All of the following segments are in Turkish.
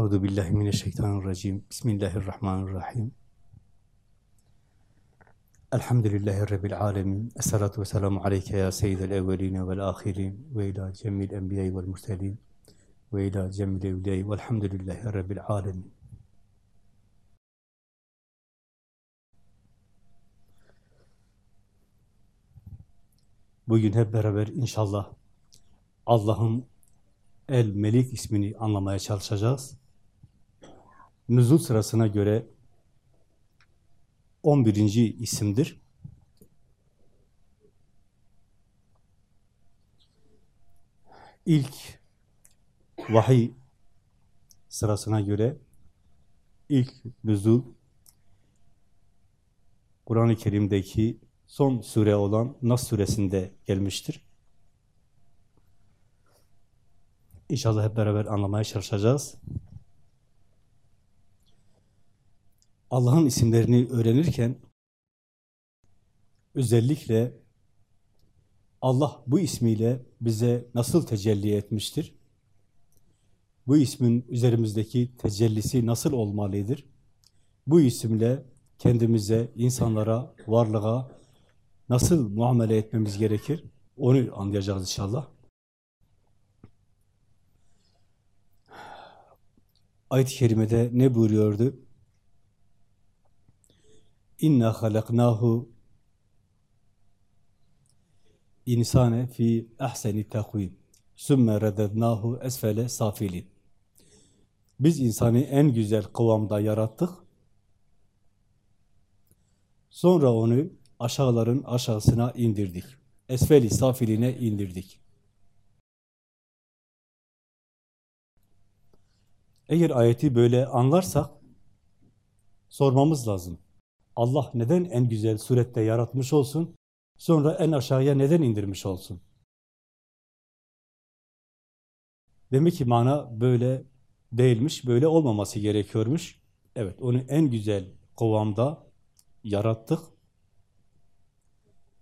Euzu billahi mineşşeytanirracim. Bismillahirrahmanirrahim. Elhamdülillahi rabbil alamin. Essalatu vesselamu aleyke ya seyyidel evvelin ve'l ahirin ve ila cemil enbiya'i ve'l murselin ve ila cemil evliya'i ve'lhamdülillahi rabbil alamin. Bugün hep beraber inşallah Allah'ın El Melik ismini anlamaya çalışacağız. Nüzul sırasına göre 11. isimdir. İlk vahiy sırasına göre ilk nüzul Kur'an-ı Kerim'deki son sure olan Nas suresinde gelmiştir. İnşallah hep beraber anlamaya çalışacağız. Allah'ın isimlerini öğrenirken özellikle Allah bu ismiyle bize nasıl tecelli etmiştir? Bu ismin üzerimizdeki tecellisi nasıl olmalıdır? Bu isimle kendimize, insanlara, varlığa nasıl muamele etmemiz gerekir? Onu anlayacağız inşallah. Ayet-i kerimede ne buyuruyordu? İnna halaknahu insane fi ahseni takvim. Sümme redednahu esfele safilin. Biz insanı en güzel kıvamda yarattık. Sonra onu aşağıların aşağısına indirdik. Esfeli safiline indirdik. Eğer ayeti böyle anlarsak sormamız lazım. Allah neden en güzel surette yaratmış olsun, sonra en aşağıya neden indirmiş olsun? Demek ki mana böyle değilmiş, böyle olmaması gerekiyormuş. Evet, onu en güzel kıvamda yarattık.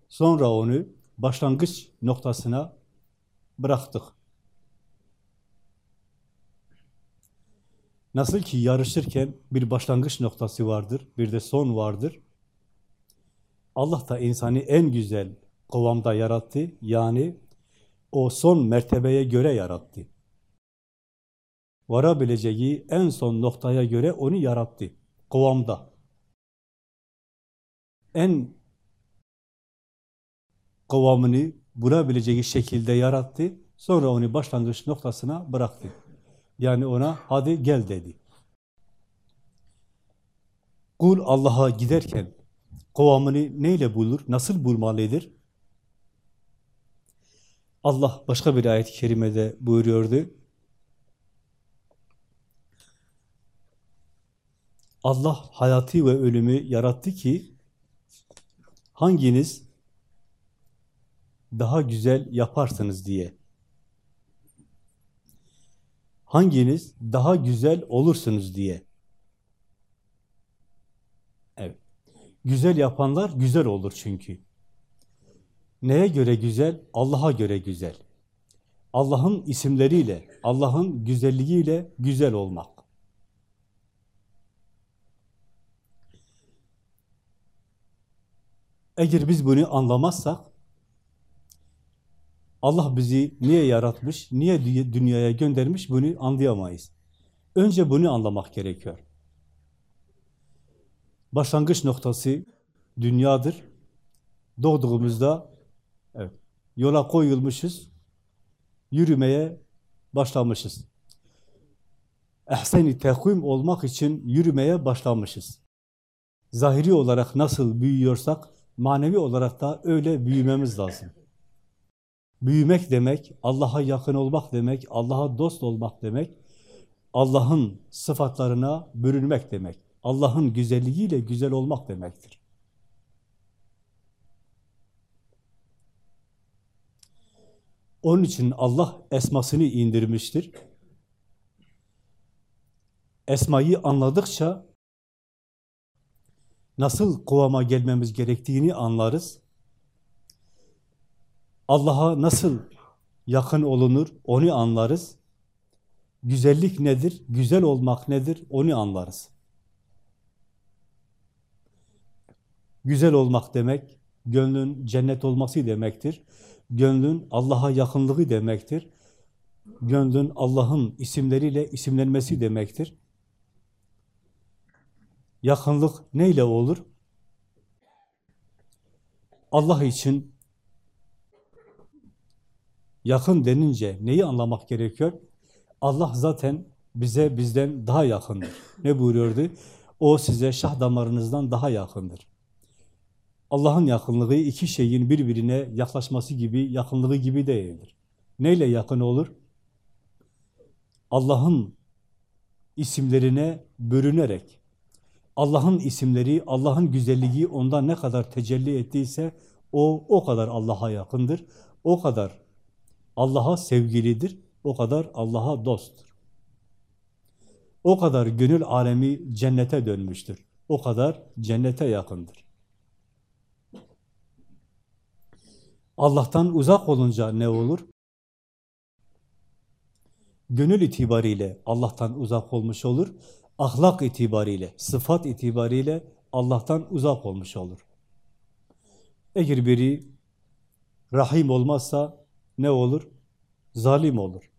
Sonra onu başlangıç noktasına bıraktık. Nasıl ki yarışırken bir başlangıç noktası vardır, bir de son vardır. Allah da insanı en güzel kıvamda yarattı. Yani o son mertebeye göre yarattı. Varabileceği en son noktaya göre onu yarattı. Kıvamda. En kıvamını bulabileceği şekilde yarattı. Sonra onu başlangıç noktasına bıraktı. Yani ona hadi gel dedi. Kul Allah'a giderken kıvamını neyle bulur, nasıl bulmalıdır? Allah başka bir ayet-i kerimede buyuruyordu. Allah hayatı ve ölümü yarattı ki hanginiz daha güzel yaparsınız diye. Hanginiz daha güzel olursunuz diye. Evet. Güzel yapanlar güzel olur çünkü. Neye göre güzel? Allah'a göre güzel. Allah'ın isimleriyle, Allah'ın güzelliğiyle güzel olmak. Eğer biz bunu anlamazsak, Allah bizi niye yaratmış, niye dünyaya göndermiş bunu anlayamayız. Önce bunu anlamak gerekiyor. Başlangıç noktası dünyadır. Doğduğumuzda evet, yola koyulmuşuz, yürümeye başlamışız. Ehsen-i tekvim olmak için yürümeye başlamışız. Zahiri olarak nasıl büyüyorsak, manevi olarak da öyle büyümemiz lazım. Büyümek demek, Allah'a yakın olmak demek, Allah'a dost olmak demek, Allah'ın sıfatlarına bürünmek demek. Allah'ın güzelliğiyle güzel olmak demektir. Onun için Allah esmasını indirmiştir. Esmayı anladıkça nasıl kıvama gelmemiz gerektiğini anlarız. Allah'a nasıl yakın olunur onu anlarız. güzellik nedir, güzel olmak nedir onu anlarız. Güzel olmak demek, gönlün cennet olması demektir. Gönlün Allah'a yakınlığı demektir. Gönlün Allah'ın isimleriyle isimlenmesi demektir. Yakınlık neyle olur? Allah için yakın denince neyi anlamak gerekiyor? Allah zaten bize bizden daha yakındır. Ne buyuruyordu? O size şah damarınızdan daha yakındır. Allah'ın yakınlığı iki şeyin birbirine yaklaşması gibi, yakınlığı gibi değildir. Neyle yakın olur? Allah'ın isimlerine bürünerek, Allah'ın isimleri, Allah'ın güzelliği ondan ne kadar tecelli ettiyse o o kadar Allah'a yakındır. O kadar Allah'a sevgilidir. O kadar Allah'a dosttur. O kadar gönül alemi cennete dönmüştür. O kadar cennete yakındır. Allah'tan uzak olunca ne olur? Gönül itibariyle Allah'tan uzak olmuş olur. Ahlak itibariyle, sıfat itibariyle Allah'tan uzak olmuş olur. Eğer biri rahim olmazsa ne olur? Zalim olur.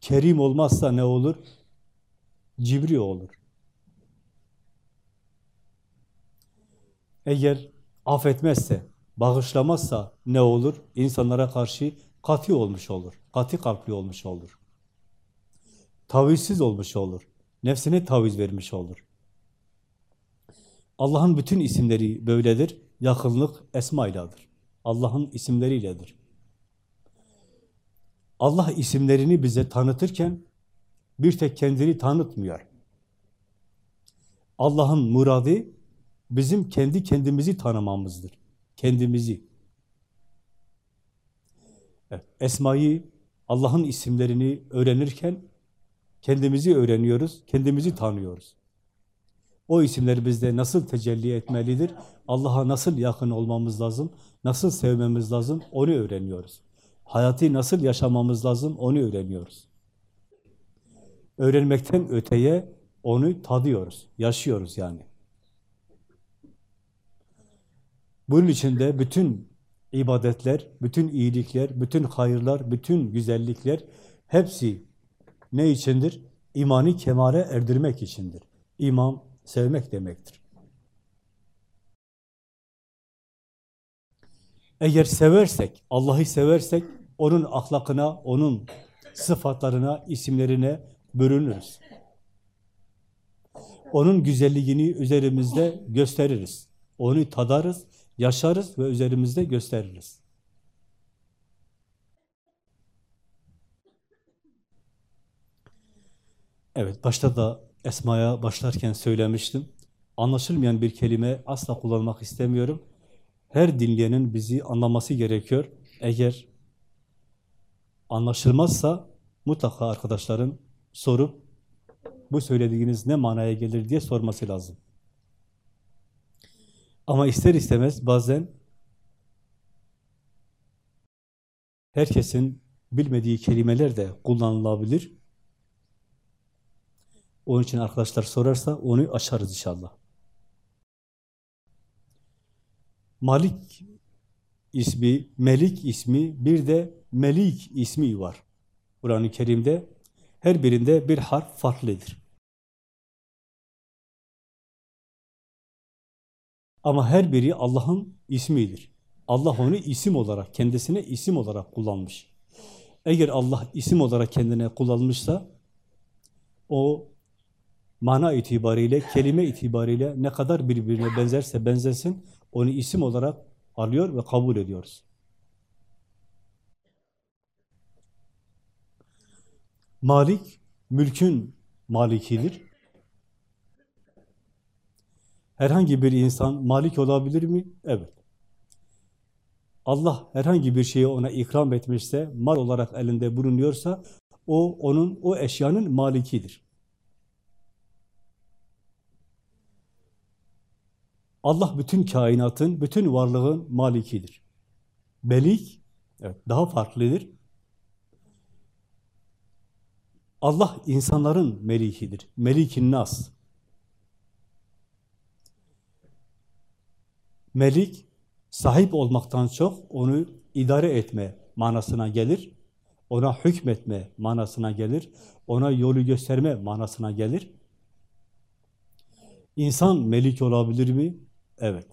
Kerim olmazsa ne olur? Cibri olur. Eğer affetmezse, bağışlamazsa ne olur? İnsanlara karşı katı olmuş olur. Katı kalpli olmuş olur. Tavizsiz olmuş olur. Nefsine taviz vermiş olur. Allah'ın bütün isimleri böyledir. Yakınlık esmayladır. Allah'ın isimleriyledir. Allah isimlerini bize tanıtırken bir tek kendini tanıtmıyor. Allah'ın muradı bizim kendi kendimizi tanımamızdır. Kendimizi. Evet, Esma'yı, Allah'ın isimlerini öğrenirken kendimizi öğreniyoruz, kendimizi tanıyoruz. O isimler bizde nasıl tecelli etmelidir? Allah'a nasıl yakın olmamız lazım? Nasıl sevmemiz lazım? Onu öğreniyoruz. Hayatı nasıl yaşamamız lazım? Onu öğreniyoruz. Öğrenmekten öteye onu tadıyoruz, yaşıyoruz yani. Bunun için de bütün ibadetler, bütün iyilikler, bütün hayırlar, bütün güzellikler hepsi ne içindir? İmani kemale erdirmek içindir. İman sevmek demektir. Eğer seversek, Allah'ı seversek, onun ahlakına, onun sıfatlarına, isimlerine bürünürüz. Onun güzelliğini üzerimizde gösteririz. Onu tadarız, yaşarız ve üzerimizde gösteririz. Evet, başta da Esma'ya başlarken söylemiştim. Anlaşılmayan bir kelime asla kullanmak istemiyorum. Her dinleyenin bizi anlaması gerekiyor. Eğer anlaşılmazsa mutlaka arkadaşların sorup bu söylediğiniz ne manaya gelir diye sorması lazım. Ama ister istemez bazen herkesin bilmediği kelimeler de kullanılabilir. Onun için arkadaşlar sorarsa onu açarız inşallah. Malik ismi, Melik ismi, bir de Melik ismi var. Kur'an-ı Kerim'de her birinde bir harf farklıdır. Ama her biri Allah'ın ismidir. Allah onu isim olarak, kendisine isim olarak kullanmış. Eğer Allah isim olarak kendine kullanmışsa, o mana itibariyle, kelime itibariyle ne kadar birbirine benzerse benzesin, onu isim olarak alıyor ve kabul ediyoruz. Malik, mülkün malikidir. Herhangi bir insan malik olabilir mi? Evet. Allah herhangi bir şeyi ona ikram etmişse, mal olarak elinde bulunuyorsa, o onun, o eşyanın malikidir. Allah bütün kainatın, bütün varlığın malikidir. Melik, evet, daha farklıdır. Allah insanların melikidir. Melikin nas. Melik, sahip olmaktan çok onu idare etme manasına gelir. Ona hükmetme manasına gelir. Ona yolu gösterme manasına gelir. İnsan melik olabilir mi? Evet.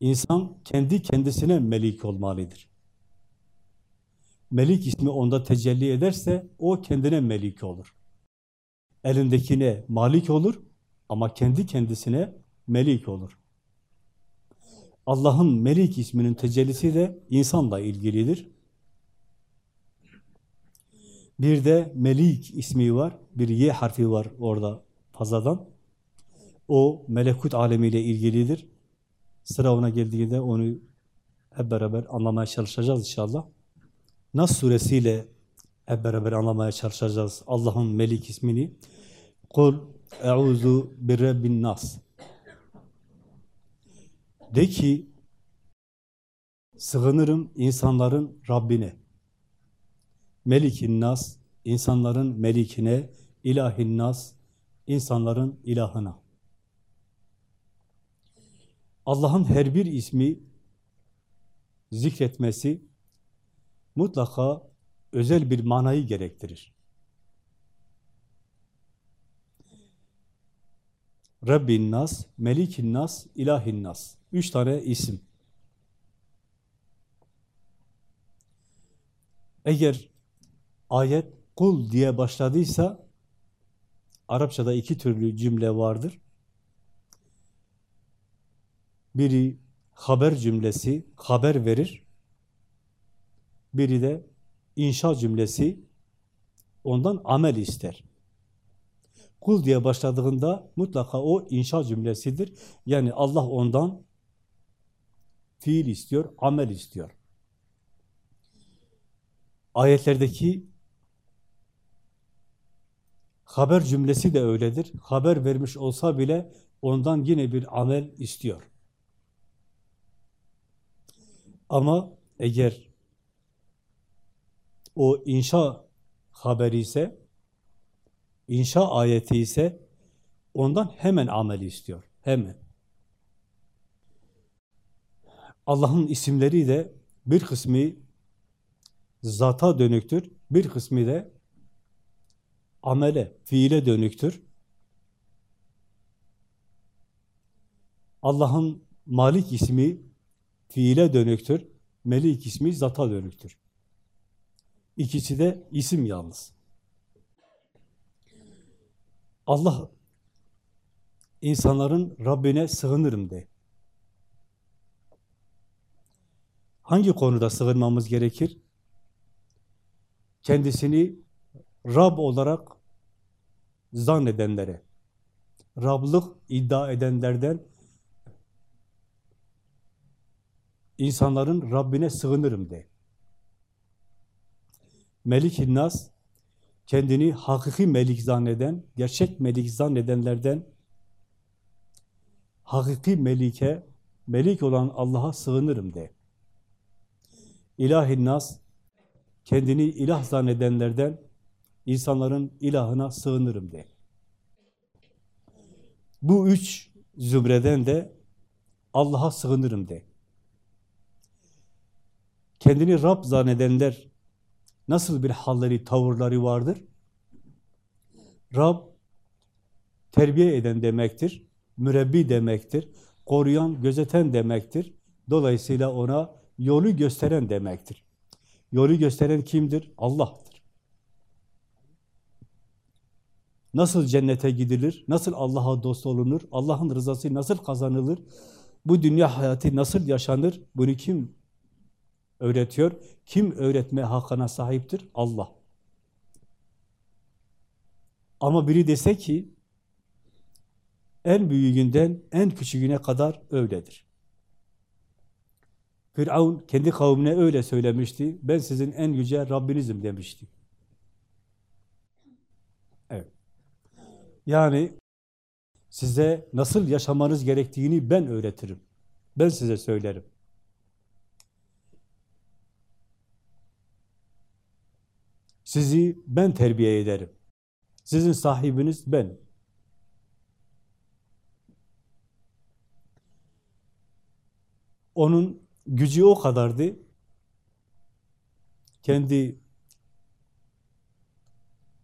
İnsan kendi kendisine melik olmalıdır. Melik ismi onda tecelli ederse o kendine melik olur. Elindekine malik olur ama kendi kendisine melik olur. Allah'ın Melik isminin tecellisi de insanla ilgilidir. Bir de Melik ismi var, bir Y harfi var orada fazladan. O melekut alemiyle ilgilidir. Sıra ona geldiğinde onu hep beraber anlamaya çalışacağız inşallah. Nas suresiyle hep beraber anlamaya çalışacağız Allah'ın Melik ismini. Kul e'uzu birrebbin nas. De ki, sığınırım insanların Rabbine. Melikin nas, insanların melikine, ilahin nas, insanların ilahına. Allah'ın her bir ismi zikretmesi mutlaka özel bir manayı gerektirir. Rabbin nas, Melikin nas, ilahin nas. Üç tane isim. Eğer ayet kul diye başladıysa Arapçada iki türlü cümle vardır. Biri haber cümlesi, haber verir. Biri de inşa cümlesi, ondan amel ister. Kul diye başladığında mutlaka o inşa cümlesidir. Yani Allah ondan fiil istiyor, amel istiyor. Ayetlerdeki haber cümlesi de öyledir. Haber vermiş olsa bile ondan yine bir amel istiyor. Ama eğer o inşa haberi ise, inşa ayeti ise ondan hemen amel istiyor. Hemen. Allah'ın isimleri de bir kısmı zata dönüktür, bir kısmı da amele, fiile dönüktür. Allah'ın Malik ismi fiile dönüktür, Melik ismi zata dönüktür. İkisi de isim yalnız. Allah insanların Rabbine sığınırım de. Hangi konuda sığınmamız gerekir? Kendisini Rab olarak zannedenlere, Rablık iddia edenlerden insanların Rabbine sığınırım de. Melik-i Nas, kendini hakiki melik zanneden, gerçek melik zannedenlerden hakiki melike, melik olan Allah'a sığınırım de. İlahi Nas, kendini ilah zannedenlerden insanların ilahına sığınırım de. Bu üç zümreden de Allah'a sığınırım de. Kendini Rab zannedenler nasıl bir halleri, tavırları vardır? Rab terbiye eden demektir, mürebbi demektir, koruyan, gözeten demektir. Dolayısıyla ona yolu gösteren demektir. Yolu gösteren kimdir? Allah'tır. Nasıl cennete gidilir? Nasıl Allah'a dost olunur? Allah'ın rızası nasıl kazanılır? Bu dünya hayatı nasıl yaşanır? Bunu kim öğretiyor? Kim öğretme hakkına sahiptir? Allah. Ama biri dese ki en büyüğünden en küçüğüne kadar öyledir. Firavun kendi kavmine öyle söylemişti. Ben sizin en yüce Rabbinizim demişti. Evet. Yani size nasıl yaşamanız gerektiğini ben öğretirim. Ben size söylerim. Sizi ben terbiye ederim. Sizin sahibiniz ben. Onun gücü o kadardı. Kendi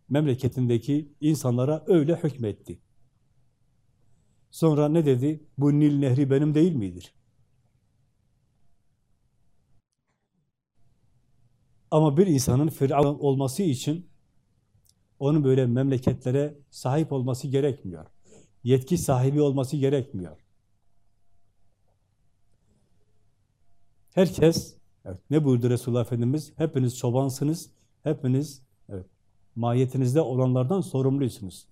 memleketindeki insanlara öyle hükmetti. Sonra ne dedi? Bu Nil Nehri benim değil midir? Ama bir insanın Firavun olması için onun böyle memleketlere sahip olması gerekmiyor. Yetki sahibi olması gerekmiyor. Herkes, evet, ne buyurdu Resulullah Efendimiz? Hepiniz çobansınız, hepiniz evet, mahiyetinizde olanlardan sorumluysunuz.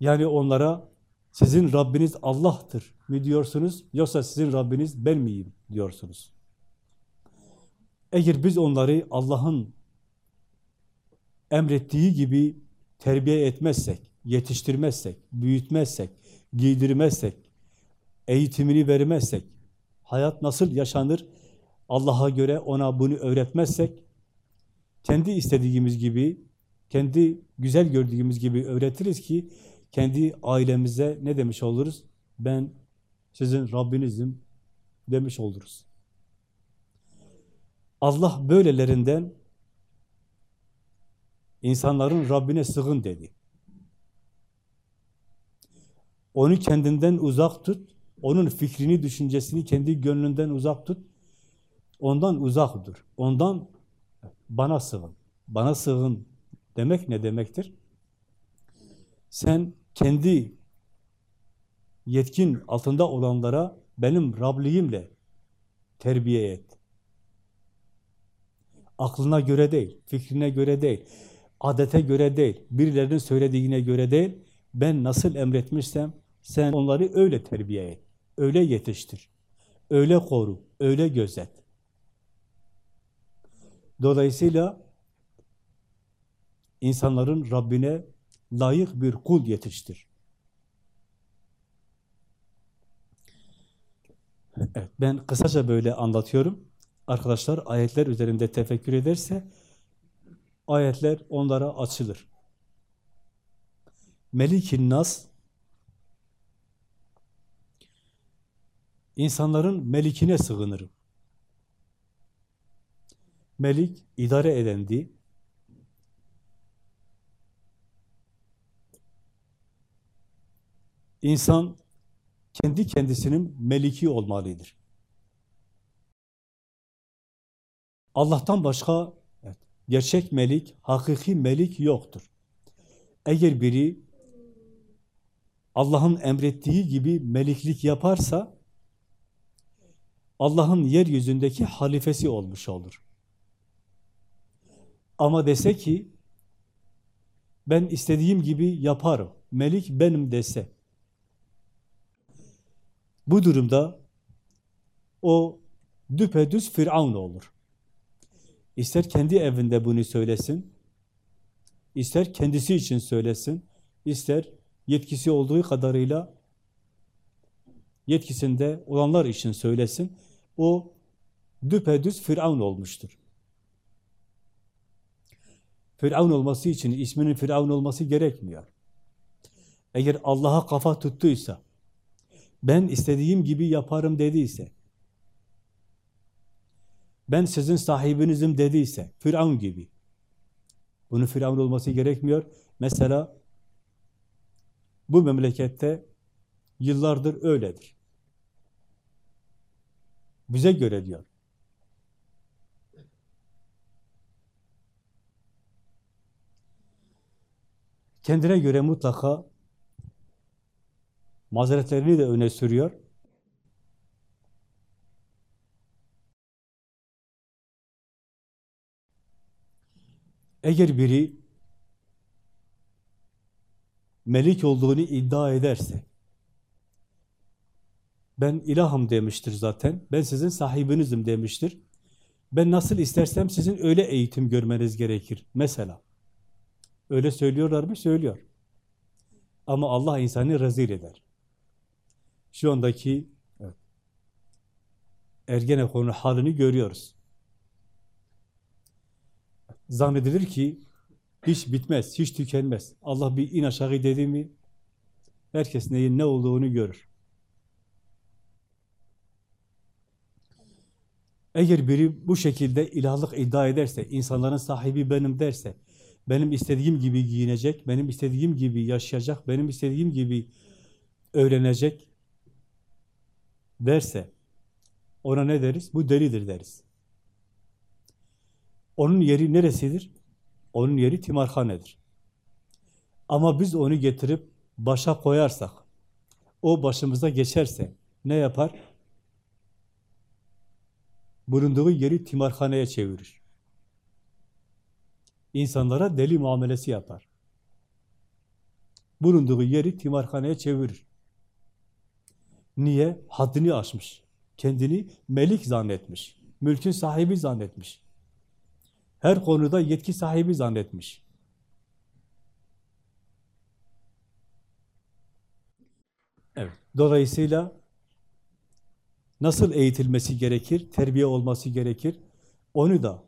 Yani onlara sizin Rabbiniz Allah'tır mi diyorsunuz, yoksa sizin Rabbiniz ben miyim diyorsunuz. Eğer biz onları Allah'ın emrettiği gibi terbiye etmezsek, yetiştirmezsek, büyütmezsek, giydirmezsek, eğitimini vermezsek, hayat nasıl yaşanır, Allah'a göre ona bunu öğretmezsek, kendi istediğimiz gibi, kendi güzel gördüğümüz gibi öğretiriz ki, kendi ailemize ne demiş oluruz? Ben sizin Rabbinizim demiş oluruz. Allah böylelerinden insanların Rabbine sığın dedi. Onu kendinden uzak tut, onun fikrini, düşüncesini kendi gönlünden uzak tut, ondan uzak dur, ondan bana sığın. Bana sığın demek ne demektir? Sen kendi yetkin altında olanlara benim Rabliğimle terbiye et. Aklına göre değil, fikrine göre değil, adete göre değil, birilerinin söylediğine göre değil, ben nasıl emretmişsem sen onları öyle terbiye et, öyle yetiştir, öyle koru, öyle gözet. Dolayısıyla insanların Rabbine layık bir kul yetiştir. Evet, ben kısaca böyle anlatıyorum. Arkadaşlar ayetler üzerinde tefekkür ederse ayetler onlara açılır. Melikin Nas insanların melikine sığınırım. Melik idare edendi. İnsan kendi kendisinin meliki olmalıdır. Allah'tan başka gerçek melik, hakiki melik yoktur. Eğer biri Allah'ın emrettiği gibi meliklik yaparsa Allah'ın yeryüzündeki halifesi olmuş olur. Ama dese ki ben istediğim gibi yaparım, melik benim dese bu durumda o düpedüz Firavun olur. İster kendi evinde bunu söylesin, ister kendisi için söylesin, ister yetkisi olduğu kadarıyla yetkisinde olanlar için söylesin, o düpedüz Firavun olmuştur. Firavun olması için isminin Firavun olması gerekmiyor. Eğer Allah'a kafa tuttuysa, ben istediğim gibi yaparım dediyse, ben sizin sahibinizim dediyse, Firavun gibi. Bunun Firavun olması gerekmiyor. Mesela bu memlekette yıllardır öyledir. Bize göre diyor. Kendine göre mutlaka mazeretlerini de öne sürüyor. Eğer biri melik olduğunu iddia ederse, ben ilahım demiştir zaten, ben sizin sahibinizim demiştir. Ben nasıl istersem sizin öyle eğitim görmeniz gerekir. Mesela. Öyle söylüyorlar mı? Söylüyor. Ama Allah insanı rezil eder. Şu andaki evet, Ergenekon halini görüyoruz. Zannedilir ki hiç bitmez, hiç tükenmez. Allah bir in aşağı dedi mi herkes neyin ne olduğunu görür. Eğer biri bu şekilde ilahlık iddia ederse, insanların sahibi benim derse, benim istediğim gibi giyinecek, benim istediğim gibi yaşayacak, benim istediğim gibi öğrenecek derse, ona ne deriz? Bu delidir deriz. Onun yeri neresidir? Onun yeri timarhanedir. Ama biz onu getirip başa koyarsak, o başımıza geçerse ne yapar? Bulunduğu yeri timarhaneye çevirir. İnsanlara deli muamelesi yapar. Bulunduğu yeri timarhaneye çevirir. Niye? Haddini aşmış. Kendini melik zannetmiş. Mülkün sahibi zannetmiş. Her konuda yetki sahibi zannetmiş. Evet. Dolayısıyla nasıl eğitilmesi gerekir, terbiye olması gerekir, onu da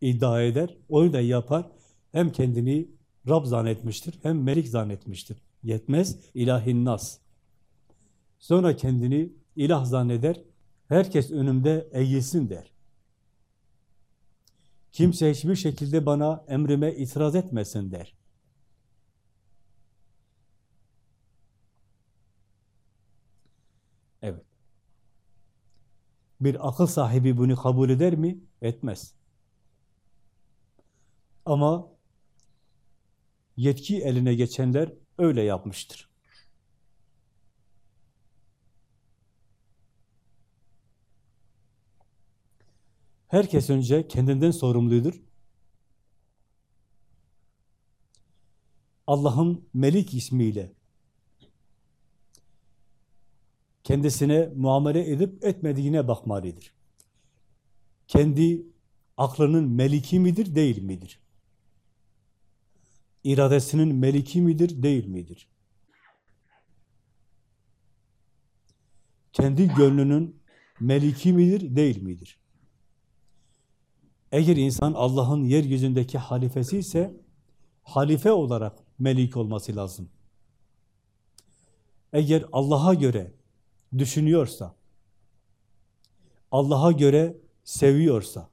iddia eder, onu da yapar. Hem kendini Rab zannetmiştir, hem melik zannetmiştir. Yetmez, ilahin nas. Sonra kendini ilah zanneder, herkes önümde eğilsin der. Kimse hiçbir şekilde bana emrime itiraz etmesin der. Evet. Bir akıl sahibi bunu kabul eder mi? Etmez. Ama yetki eline geçenler öyle yapmıştır. Herkes önce kendinden sorumludur. Allah'ın Melik ismiyle kendisine muamele edip etmediğine bakmalıdır. Kendi aklının meliki midir, değil midir? İradesinin meliki midir, değil midir? Kendi gönlünün meliki midir, değil midir? Eğer insan Allah'ın yeryüzündeki halifesi ise halife olarak melik olması lazım. Eğer Allah'a göre düşünüyorsa, Allah'a göre seviyorsa,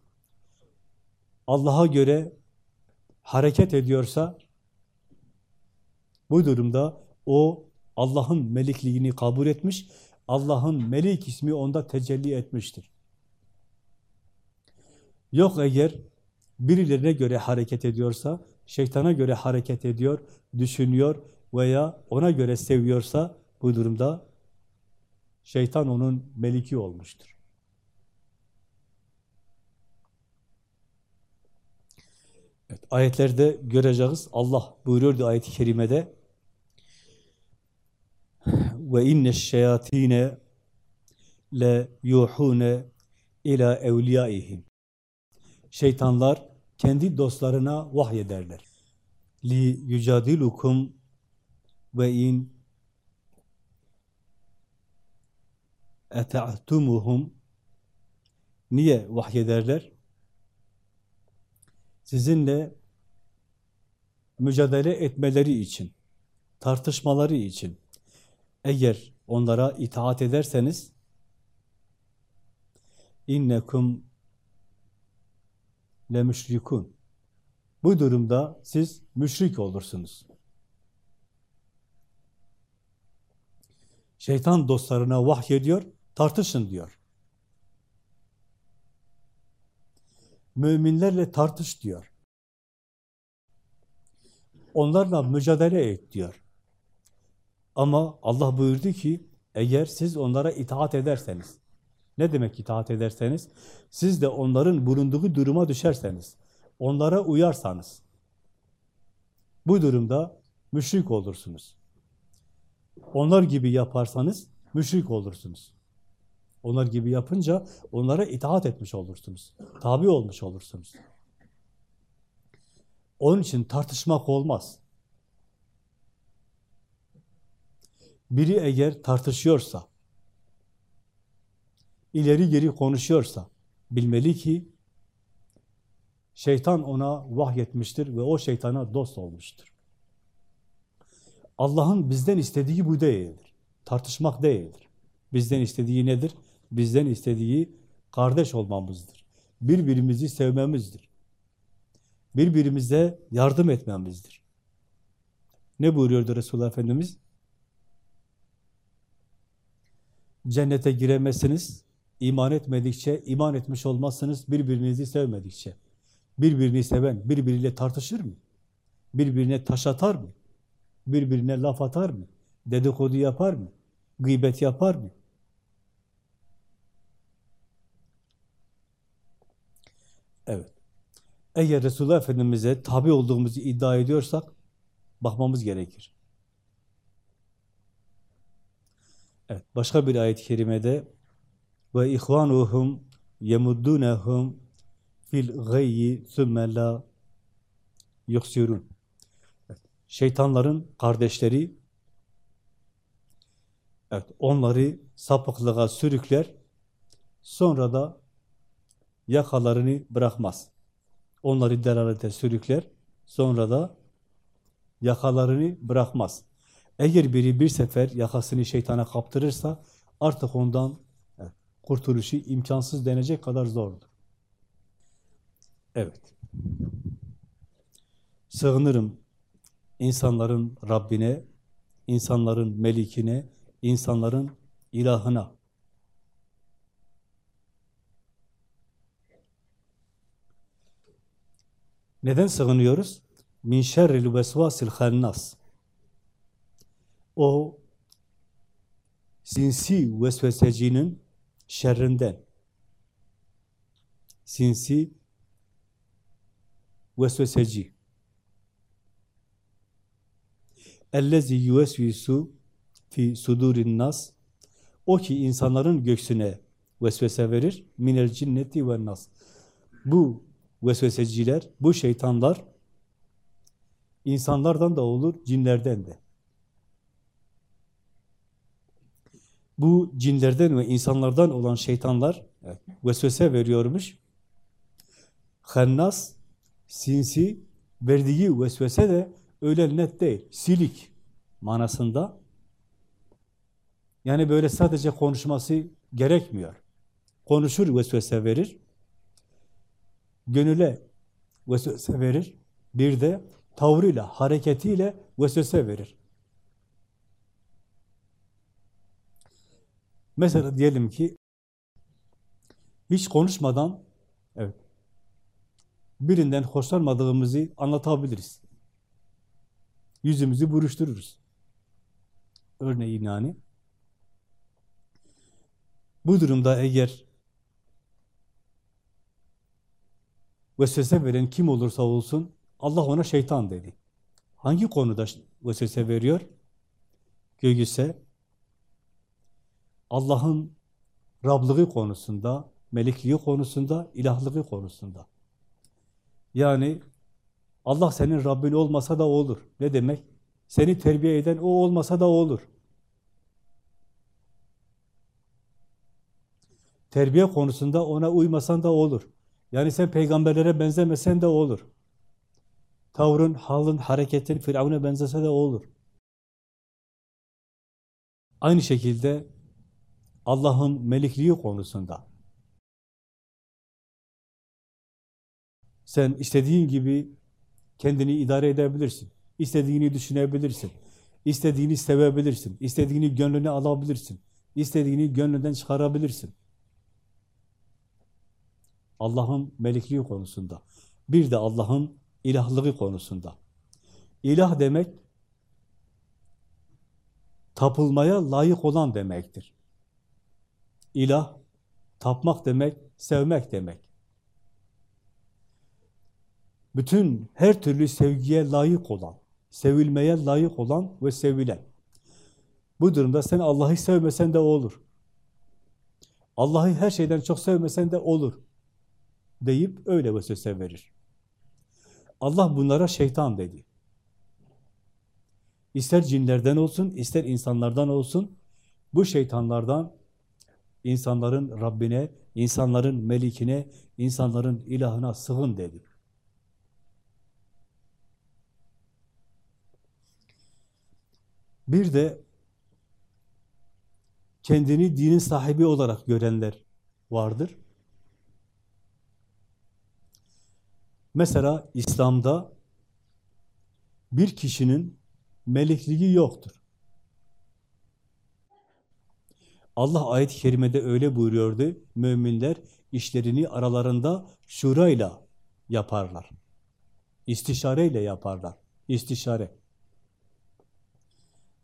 Allah'a göre hareket ediyorsa, bu durumda o Allah'ın melikliğini kabul etmiş, Allah'ın melik ismi onda tecelli etmiştir. Yok eğer birilerine göre hareket ediyorsa, şeytana göre hareket ediyor, düşünüyor veya ona göre seviyorsa bu durumda şeytan onun meliki olmuştur. Evet, ayetlerde göreceğiz. Allah buyuruyordu ayet-i kerimede ve inne şeyatine le yuhune ila evliyaihim şeytanlar kendi dostlarına vahyederler. Li yücadilukum ve in eta'tumuhum niye vahyederler? Sizinle mücadele etmeleri için, tartışmaları için. Eğer onlara itaat ederseniz innekum le müşrikun. Bu durumda siz müşrik olursunuz. Şeytan dostlarına vahyediyor, tartışın diyor. Müminlerle tartış diyor. Onlarla mücadele et diyor. Ama Allah buyurdu ki, eğer siz onlara itaat ederseniz, ne demek itaat ederseniz? Siz de onların bulunduğu duruma düşerseniz, onlara uyarsanız, bu durumda müşrik olursunuz. Onlar gibi yaparsanız müşrik olursunuz. Onlar gibi yapınca onlara itaat etmiş olursunuz. Tabi olmuş olursunuz. Onun için tartışmak olmaz. Biri eğer tartışıyorsa, ileri geri konuşuyorsa bilmeli ki Şeytan ona vahyetmiştir ve o şeytana dost olmuştur. Allah'ın bizden istediği bu değildir. Tartışmak değildir. Bizden istediği nedir? Bizden istediği kardeş olmamızdır. Birbirimizi sevmemizdir. Birbirimize yardım etmemizdir. Ne buyuruyordu Resulullah Efendimiz? Cennete giremezsiniz, iman etmedikçe, iman etmiş olmazsınız birbirinizi sevmedikçe. Birbirini seven birbiriyle tartışır mı? Birbirine taş atar mı? Birbirine laf atar mı? Dedikodu yapar mı? Gıybet yapar mı? Evet. Eğer Resulullah Efendimiz'e tabi olduğumuzu iddia ediyorsak bakmamız gerekir. Evet, başka bir ayet-i kerimede ve ihvanuhum yemuddunehum fil gayyi sümme la yuksirun. Şeytanların kardeşleri evet, onları sapıklığa sürükler sonra da yakalarını bırakmaz. Onları delalete sürükler sonra da yakalarını bırakmaz. Eğer biri bir sefer yakasını şeytana kaptırırsa artık ondan kurtuluşu imkansız denecek kadar zordur. Evet. Sığınırım insanların Rabbine, insanların Melikine, insanların ilahına. Neden sığınıyoruz? Min şerril vesvasil hannas. O sinsi vesvesecinin şerrinden. Sinsi vesveseci. Ellezi yuvesvisu fi sudurin nas. O ki insanların göksüne vesvese verir. Minel cinneti ve nas. Bu vesveseciler, bu şeytanlar insanlardan da olur, cinlerden de. Bu cinlerden ve insanlardan olan şeytanlar evet, vesvese veriyormuş. Hennas, sinsi, verdiği vesvese de öyle net değil, silik manasında. Yani böyle sadece konuşması gerekmiyor. Konuşur, vesvese verir. Gönüle vesvese verir. Bir de tavrıyla, hareketiyle vesvese verir. Mesela diyelim ki hiç konuşmadan evet birinden hoşlanmadığımızı anlatabiliriz. Yüzümüzü buruştururuz. Örneğin yani. Bu durumda eğer vesvese veren kim olursa olsun Allah ona şeytan dedi. Hangi konuda vesvese veriyor? Göğüse Allah'ın Rablığı konusunda, melikliği konusunda, ilahlığı konusunda. Yani Allah senin Rabbin olmasa da olur. Ne demek? Seni terbiye eden o olmasa da olur. Terbiye konusunda ona uymasan da olur. Yani sen peygamberlere benzemesen de olur. Tavrın, halın, hareketin Firavun'a benzese de olur. Aynı şekilde Allah'ın melikliği konusunda sen istediğin gibi kendini idare edebilirsin. İstediğini düşünebilirsin. İstediğini sevebilirsin. İstediğini gönlüne alabilirsin. İstediğini gönlünden çıkarabilirsin. Allah'ın melikliği konusunda. Bir de Allah'ın ilahlığı konusunda. İlah demek tapılmaya layık olan demektir. İlah, tapmak demek, sevmek demek. Bütün her türlü sevgiye layık olan, sevilmeye layık olan ve sevilen. Bu durumda sen Allah'ı sevmesen de olur. Allah'ı her şeyden çok sevmesen de olur. Deyip öyle vesvese verir. Allah bunlara şeytan dedi. İster cinlerden olsun, ister insanlardan olsun, bu şeytanlardan insanların Rabbine, insanların Melikine, insanların ilahına sığın dedi. Bir de kendini dinin sahibi olarak görenler vardır. Mesela İslam'da bir kişinin melikliği yoktur. Allah ayet-i kerimede öyle buyuruyordu. Müminler işlerini aralarında şurayla yaparlar. İstişareyle yaparlar. İstişare.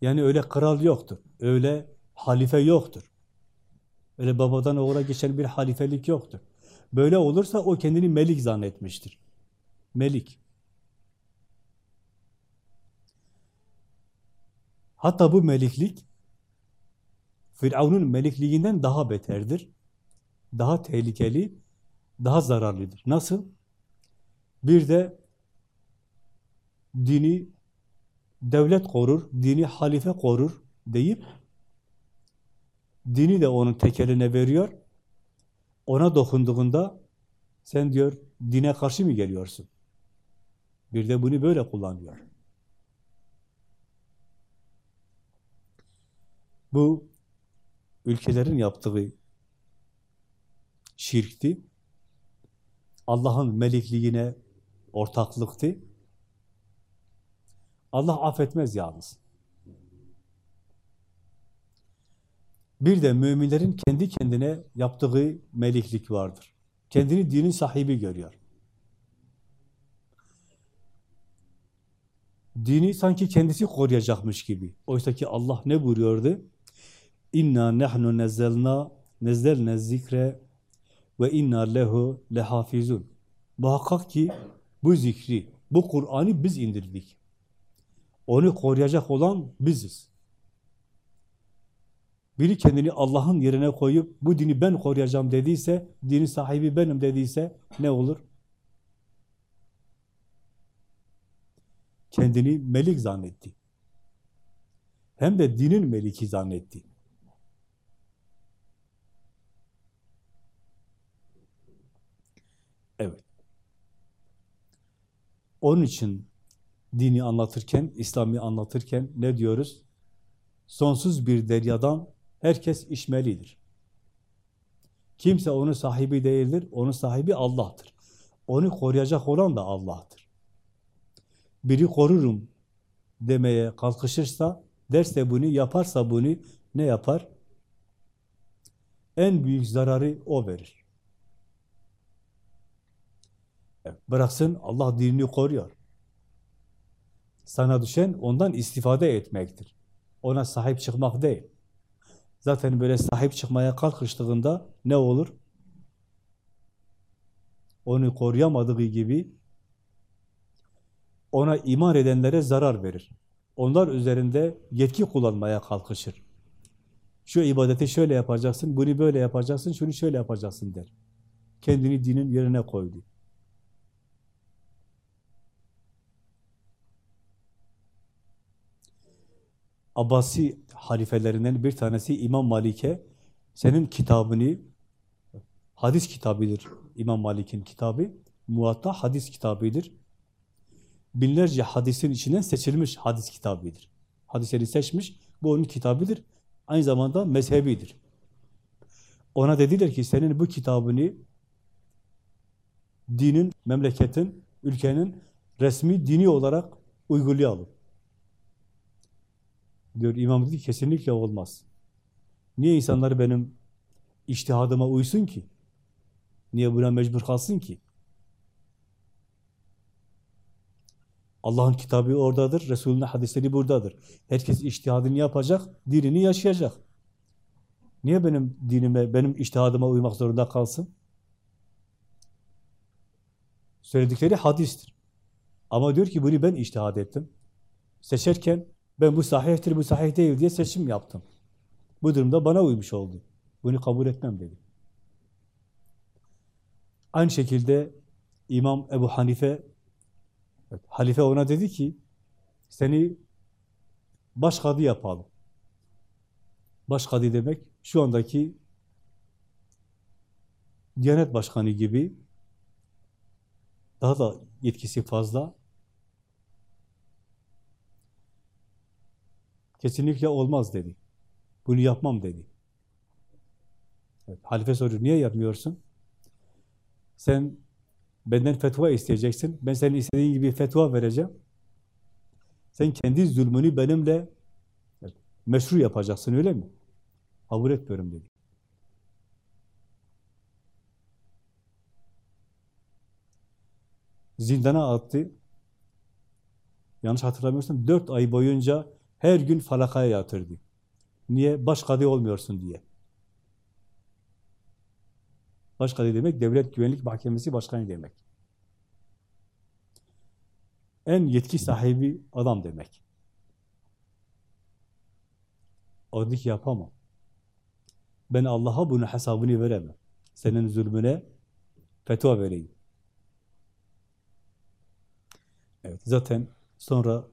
Yani öyle kral yoktur. Öyle halife yoktur. Öyle babadan oğula geçen bir halifelik yoktur. Böyle olursa o kendini melik zannetmiştir. Melik. Hatta bu meliklik Firavun'un melikliğinden daha beterdir. Daha tehlikeli, daha zararlıdır. Nasıl? Bir de dini devlet korur, dini halife korur deyip dini de onun tekeline veriyor. Ona dokunduğunda sen diyor dine karşı mı geliyorsun? Bir de bunu böyle kullanıyor. Bu ülkelerin yaptığı şirkti. Allah'ın melikliğine ortaklıktı. Allah affetmez yalnız. Bir de müminlerin kendi kendine yaptığı meliklik vardır. Kendini dinin sahibi görüyor. Dini sanki kendisi koruyacakmış gibi. Oysa ki Allah ne buyuruyordu? İnna nahnu nezzelna nezzelne zikre ve inna lehu lehafizun. Muhakkak ki bu zikri, bu Kur'an'ı biz indirdik. Onu koruyacak olan biziz. Biri kendini Allah'ın yerine koyup bu dini ben koruyacağım dediyse, dinin sahibi benim dediyse ne olur? Kendini melik zannetti. Hem de dinin meliki zannetti. Evet. Onun için dini anlatırken, İslam'ı anlatırken ne diyoruz? Sonsuz bir deryadan herkes içmelidir. Kimse onun sahibi değildir, onun sahibi Allah'tır. Onu koruyacak olan da Allah'tır. Biri korurum demeye kalkışırsa, derse bunu, yaparsa bunu ne yapar? En büyük zararı o verir. Bıraksın Allah dinini koruyor. Sana düşen ondan istifade etmektir. Ona sahip çıkmak değil. Zaten böyle sahip çıkmaya kalkıştığında ne olur? Onu koruyamadığı gibi ona iman edenlere zarar verir. Onlar üzerinde yetki kullanmaya kalkışır. Şu ibadeti şöyle yapacaksın, bunu böyle yapacaksın, şunu şöyle yapacaksın der. Kendini dinin yerine koydu. Abbasi halifelerinden bir tanesi İmam Malik'e senin kitabını hadis kitabıdır İmam Malik'in kitabı. Muatta hadis kitabıdır. Binlerce hadisin içinden seçilmiş hadis kitabıdır. Hadisleri seçmiş, bu onun kitabıdır. Aynı zamanda mezhebidir. Ona dediler ki senin bu kitabını dinin, memleketin, ülkenin resmi dini olarak uygulayalım. Diyor İmam dedi kesinlikle olmaz. Niye insanlar benim iştihadıma uysun ki? Niye buna mecbur kalsın ki? Allah'ın kitabı oradadır, Resulünün hadisleri buradadır. Herkes iştihadını yapacak, dinini yaşayacak. Niye benim dinime, benim iştihadıma uymak zorunda kalsın? Söyledikleri hadistir. Ama diyor ki bunu ben iştihad ettim. Seçerken ben bu sahihtir, bu sahih değil diye seçim yaptım. Bu durumda bana uymuş oldu. Bunu kabul etmem dedi. Aynı şekilde İmam Ebu Hanife, halife ona dedi ki, seni başkadı yapalım. Başkadı demek, şu andaki Diyanet Başkanı gibi daha da yetkisi fazla Kesinlikle olmaz dedi. Bunu yapmam dedi. Evet, halife soruyor, niye yapmıyorsun? Sen benden fetva isteyeceksin, ben senin istediğin gibi fetva vereceğim. Sen kendi zulmünü benimle meşru yapacaksın, öyle mi? Kabul etmiyorum dedi. Zindana attı. Yanlış hatırlamıyorsam dört ay boyunca her gün falakaya yatırdı. Niye? Başkadı olmuyorsun diye. Başkadı demek Devlet Güvenlik Mahkemesi Başkanı demek. En yetki sahibi adam demek. Ki yapamam. Ben Allah'a bunun hesabını veremem. Senin zulmüne fetva vereyim. Evet, zaten sonra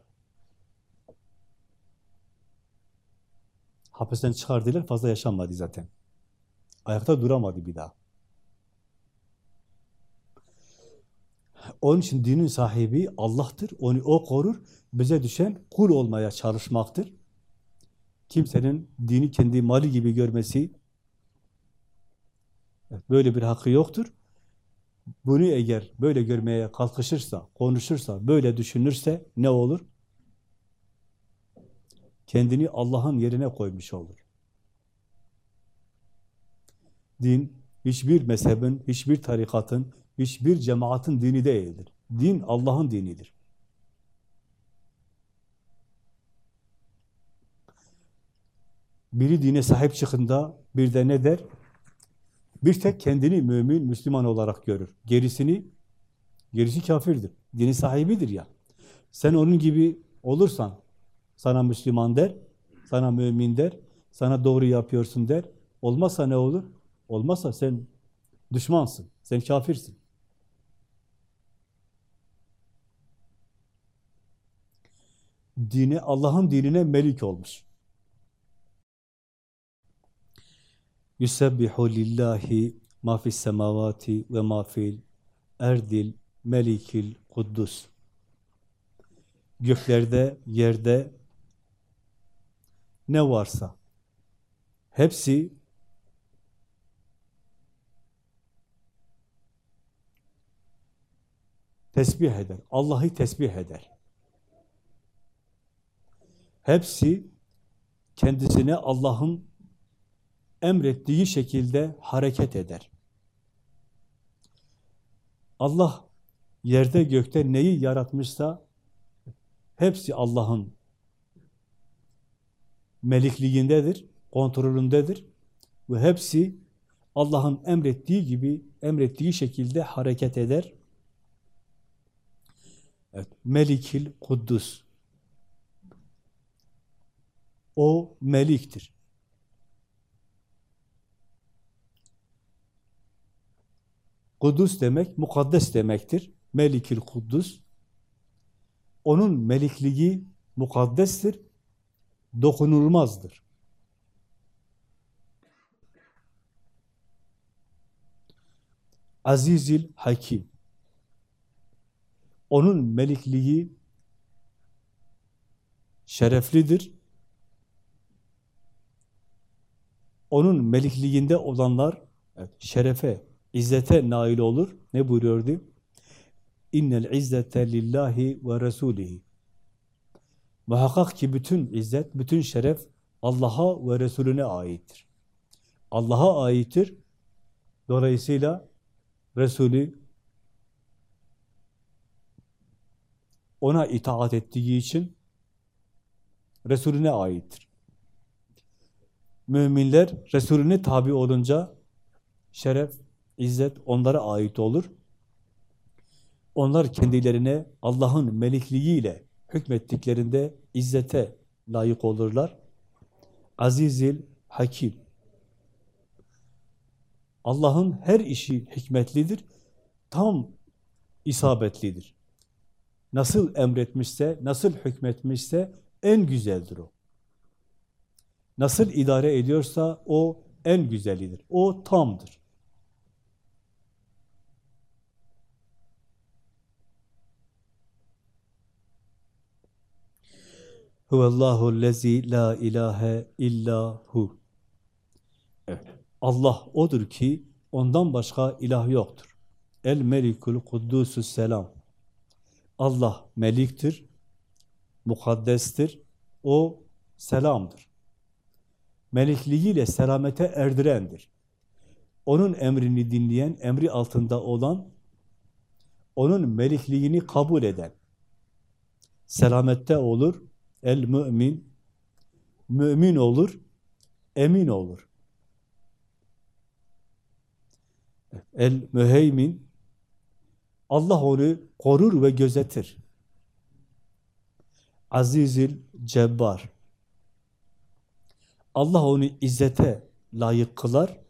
hapisten çıkardılar, fazla yaşanmadı zaten. Ayakta duramadı bir daha. Onun için dinin sahibi Allah'tır, onu O korur. Bize düşen kul olmaya çalışmaktır. Kimsenin dini kendi mali gibi görmesi, böyle bir hakkı yoktur. Bunu eğer böyle görmeye kalkışırsa, konuşursa, böyle düşünürse ne olur? Kendini Allah'ın yerine koymuş olur. Din, hiçbir mezhebin, hiçbir tarikatın, hiçbir cemaatin dini değildir. Din Allah'ın dinidir. Biri dine sahip çıkında bir de ne der? Bir tek kendini mümin, Müslüman olarak görür. Gerisini, gerisi kafirdir. Dinin sahibidir ya. Sen onun gibi olursan, sana Müslüman der, sana mümin der, sana doğru yapıyorsun der. Olmazsa ne olur? Olmazsa sen düşmansın, sen kafirsin. Dini, Allah'ın dinine melik olmuş. Yusebbihu lillahi ma fis semavati ve ma fil erdil melikil kuddus. Göklerde, yerde ne varsa hepsi tesbih eder. Allah'ı tesbih eder. Hepsi kendisine Allah'ın emrettiği şekilde hareket eder. Allah yerde gökte neyi yaratmışsa hepsi Allah'ın melikliğindedir, kontrolündedir ve hepsi Allah'ın emrettiği gibi, emrettiği şekilde hareket eder. Evet, Melikil Kuddus. O meliktir. Kudüs demek, mukaddes demektir. Melikil Kudüs. Onun melikliği mukaddestir, dokunulmazdır. Azizil Hakim. Onun melikliği şereflidir. Onun melikliğinde olanlar şerefe, İzzete nail olur. Ne buyuruyordu? İnnel izzete lillahi ve resulihi. Muhakkak ki bütün izzet, bütün şeref Allah'a ve Resulüne aittir. Allah'a aittir. Dolayısıyla Resulü ona itaat ettiği için Resulüne aittir. Müminler Resulüne tabi olunca şeref, İzzet onlara ait olur. Onlar kendilerine Allah'ın melikliğiyle hükmettiklerinde izzete layık olurlar. Azizil Hakim. Allah'ın her işi hikmetlidir, tam isabetlidir. Nasıl emretmişse, nasıl hükmetmişse en güzeldir o. Nasıl idare ediyorsa o en güzelidir. O tamdır. Huvallahu lezi la ilahe illa hu. Evet. Allah odur ki ondan başka ilah yoktur. El melikul kuddusus selam. Allah meliktir, mukaddestir, o selamdır. Melikliğiyle selamete erdirendir. Onun emrini dinleyen, emri altında olan, onun melikliğini kabul eden, selamette olur, el mümin, mümin olur, emin olur. El müheymin, Allah onu korur ve gözetir. Azizil cebbar. Allah onu izzete layık kılar.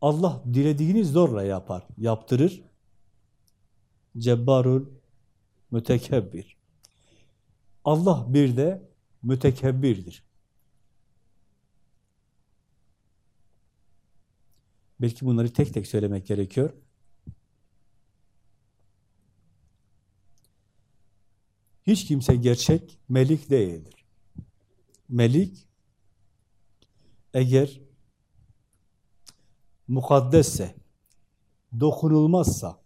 Allah dilediğini zorla yapar, yaptırır. Cebbarul mütekebbir. Allah bir de mütekebbirdir. Belki bunları tek tek söylemek gerekiyor. Hiç kimse gerçek melik değildir. Melik eğer mukaddesse, dokunulmazsa,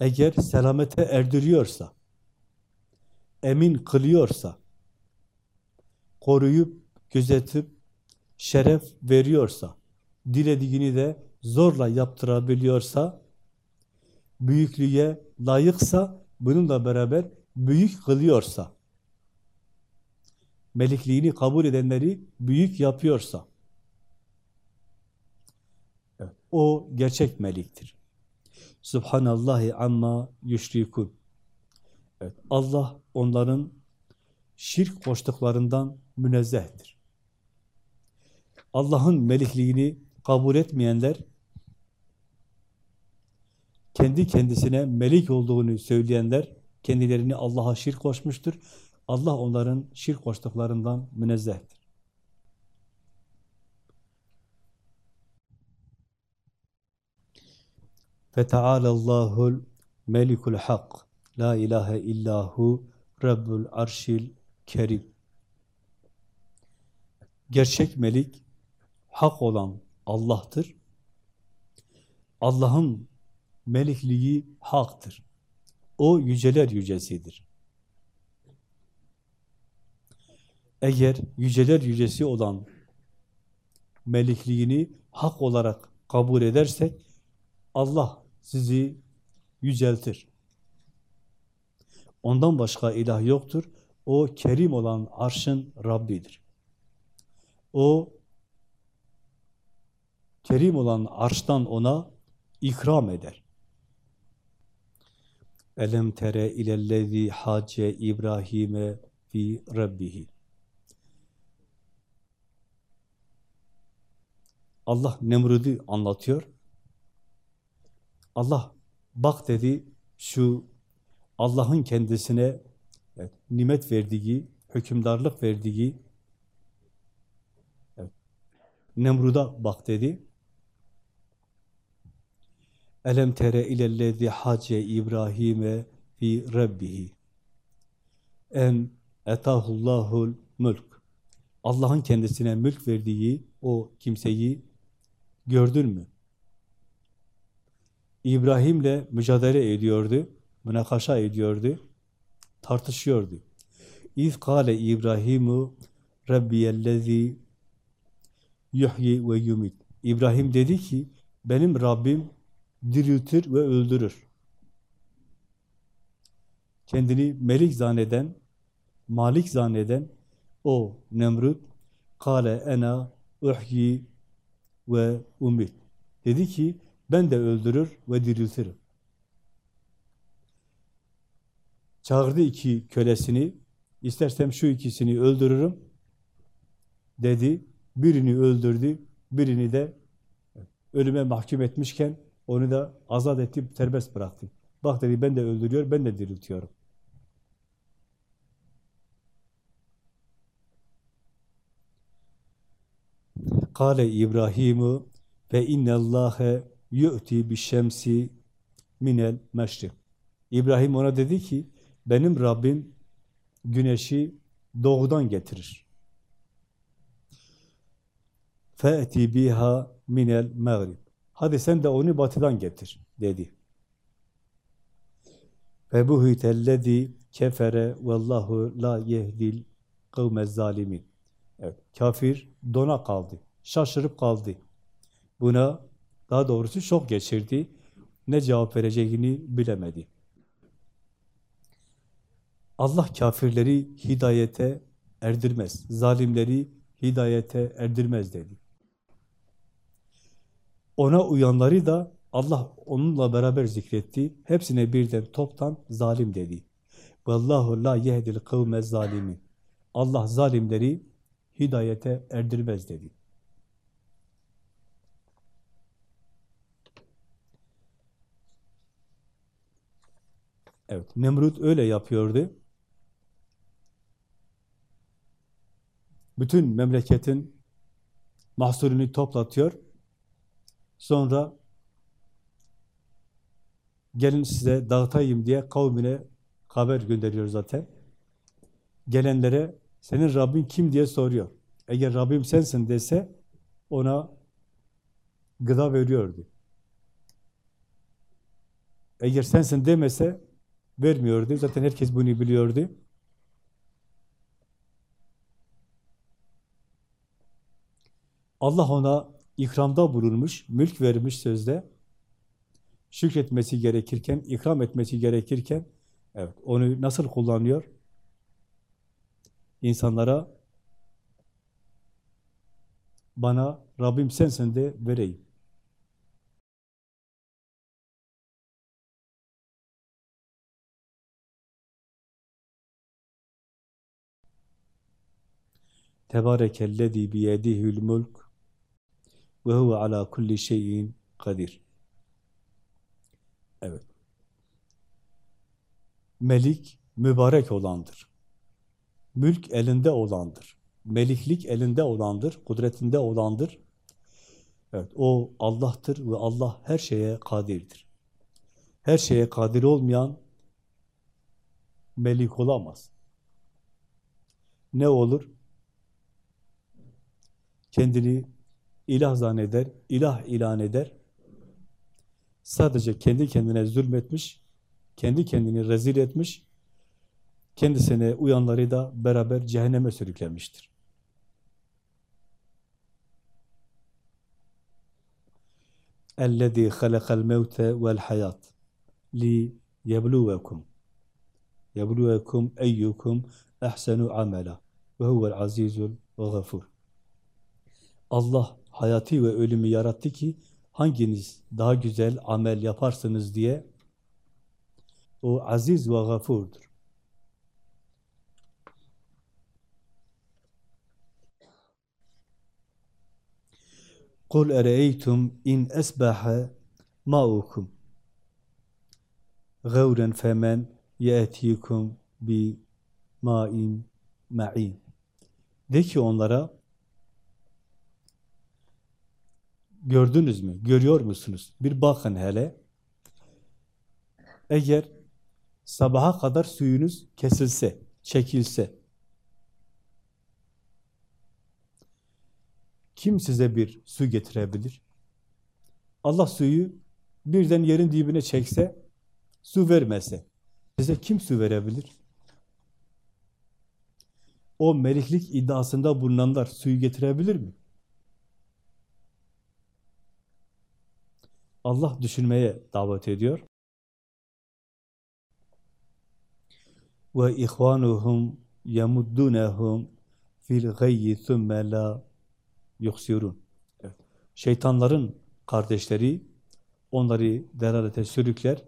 eğer selamete erdiriyorsa, emin kılıyorsa, koruyup, gözetip, şeref veriyorsa, dilediğini de zorla yaptırabiliyorsa, büyüklüğe layıksa, bununla beraber büyük kılıyorsa, melikliğini kabul edenleri büyük yapıyorsa, o gerçek meliktir. Subhanallahi amma yüşrikun. Evet, Allah onların şirk koştuklarından münezzehtir. Allah'ın melikliğini kabul etmeyenler kendi kendisine melik olduğunu söyleyenler kendilerini Allah'a şirk koşmuştur. Allah onların şirk koştuklarından münezzehtir. Feteâlallâhul melikul hak. La ilahe illahu Rabbul arşil kerim. Gerçek melik, hak olan Allah'tır. Allah'ın melikliği haktır. O yüceler yücesidir. Eğer yüceler yücesi olan melikliğini hak olarak kabul edersek Allah sizi yüceltir. Ondan başka ilah yoktur. O kerim olan arşın Rabbidir. O kerim olan arştan ona ikram eder. Elem tere ilellezî hace İbrahim'e fi rabbihi. Allah Nemrud'u anlatıyor. Allah bak dedi şu Allah'ın kendisine evet, nimet verdiği, hükümdarlık verdiği evet, Nemrud'a bak dedi. Elem tere ilellezi hace İbrahim'e fi rabbihi en etahullahul mülk Allah'ın kendisine mülk verdiği o kimseyi gördün mü? İbrahim'le mücadele ediyordu, münakaşa ediyordu, tartışıyordu. İz kâle İbrahimu Rabbiyellezî yuhyi ve yumit. İbrahim dedi ki, benim Rabbim diriltir ve öldürür. Kendini melik zanneden, malik zanneden o Nemrut, kâle ena uhyi ve umit. Dedi ki, ben de öldürür ve diriltirim. Çağırdı iki kölesini, istersem şu ikisini öldürürüm, dedi. Birini öldürdü, birini de ölüme mahkum etmişken onu da azat etti, serbest bıraktı. Bak dedi ben de öldürüyor, ben de diriltiyorum. Kale İbrahimu ve innallâhe yu'ti bi şemsi minel meşrik. İbrahim ona dedi ki benim Rabbim güneşi doğudan getirir. Fe'ti biha minel mağrib. Hadi sen de onu batıdan getir dedi. Ve bu hitellezi kefere vallahu la yehdil kavmez zalimin. Evet, kafir dona kaldı, şaşırıp kaldı. Buna daha doğrusu şok geçirdi. Ne cevap vereceğini bilemedi. Allah kafirleri hidayete erdirmez. Zalimleri hidayete erdirmez dedi. Ona uyanları da Allah onunla beraber zikretti. Hepsine birden toptan zalim dedi. Vallahu la yehdil kavme zalimin. Allah zalimleri hidayete erdirmez dedi. Evet, Nemrut öyle yapıyordu. Bütün memleketin mahsulünü toplatıyor. Sonra gelin size dağıtayım diye kavmine haber gönderiyor zaten. Gelenlere senin Rabbin kim diye soruyor. Eğer Rabbim sensin dese ona gıda veriyordu. Eğer sensin demese vermiyordu. Zaten herkes bunu biliyordu. Allah ona ikramda bulunmuş, mülk vermiş sözde. Şükretmesi gerekirken, ikram etmesi gerekirken, evet onu nasıl kullanıyor? İnsanlara bana Rabbim sensin de vereyim. Tebarekellezî biyedihül mulk ve huve ala kulli şeyin kadir. Evet. Melik mübarek olandır. Mülk elinde olandır. Meliklik elinde olandır, kudretinde olandır. Evet, o Allah'tır ve Allah her şeye kadirdir. Her şeye kadir olmayan melik olamaz. Ne olur? Kendini ilah zanneder, ilah ilan eder. Sadece kendi kendine zulmetmiş, kendi kendini rezil etmiş, kendisine uyanları da beraber cehenneme sürüklemiştir. اَلَّذ۪ي خَلَقَ الْمَوْتَ وَالْحَيَاتِ لِيَبْلُوَكُمْ يَبْلُوَكُمْ اَيُّكُمْ اَحْسَنُ عَمَلًا وَهُوَ الْعَز۪يزُ الْغَفُورُ Allah hayatı ve ölümü yarattı ki hanginiz daha güzel amel yaparsınız diye o aziz ve gafurdur. Kul ereeytum in esbaha ma'ukum gavren femen ye'tikum bi ma'in ma'in. De ki onlara Gördünüz mü? Görüyor musunuz? Bir bakın hele. Eğer sabaha kadar suyunuz kesilse, çekilse, kim size bir su getirebilir? Allah suyu birden yerin dibine çekse, su vermese, size kim su verebilir? O meliklik iddiasında bulunanlar suyu getirebilir mi? Allah düşünmeye davet ediyor. Ve ihvanuhum yemuddunehum fil gayyi thumme la yuksirun. Şeytanların kardeşleri onları delalete sürükler,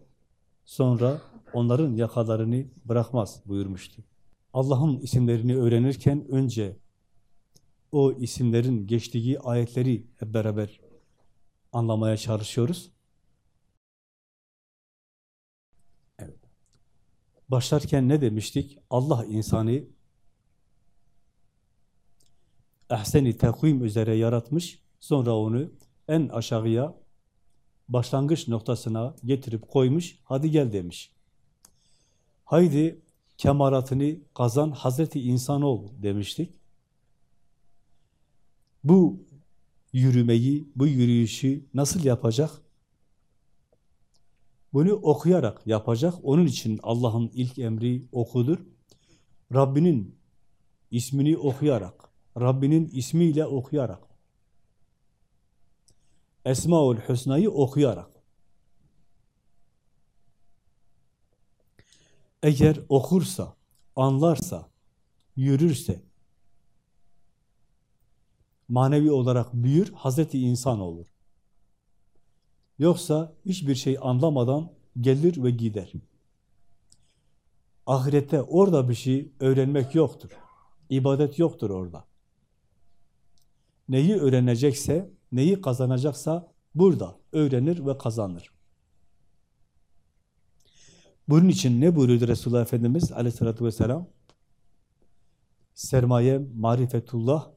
sonra onların yakalarını bırakmaz buyurmuştu. Allah'ın isimlerini öğrenirken önce o isimlerin geçtiği ayetleri hep beraber anlamaya çalışıyoruz. Evet. Başlarken ne demiştik? Allah insanı ehseni tekvim üzere yaratmış, sonra onu en aşağıya başlangıç noktasına getirip koymuş, hadi gel demiş. Haydi kemaratını kazan Hazreti İnsanoğlu demiştik. Bu yürümeyi, bu yürüyüşü nasıl yapacak? Bunu okuyarak yapacak. Onun için Allah'ın ilk emri okudur. Rabbinin ismini okuyarak, Rabbinin ismiyle okuyarak, Esmaül Hüsna'yı okuyarak. Eğer okursa, anlarsa, yürürse, manevi olarak büyür, Hazreti insan olur. Yoksa hiçbir şey anlamadan gelir ve gider. Ahirette orada bir şey öğrenmek yoktur. İbadet yoktur orada. Neyi öğrenecekse, neyi kazanacaksa burada öğrenir ve kazanır. Bunun için ne buyuruyor Resulullah Efendimiz aleyhissalatü vesselam? Sermaye, marifetullah,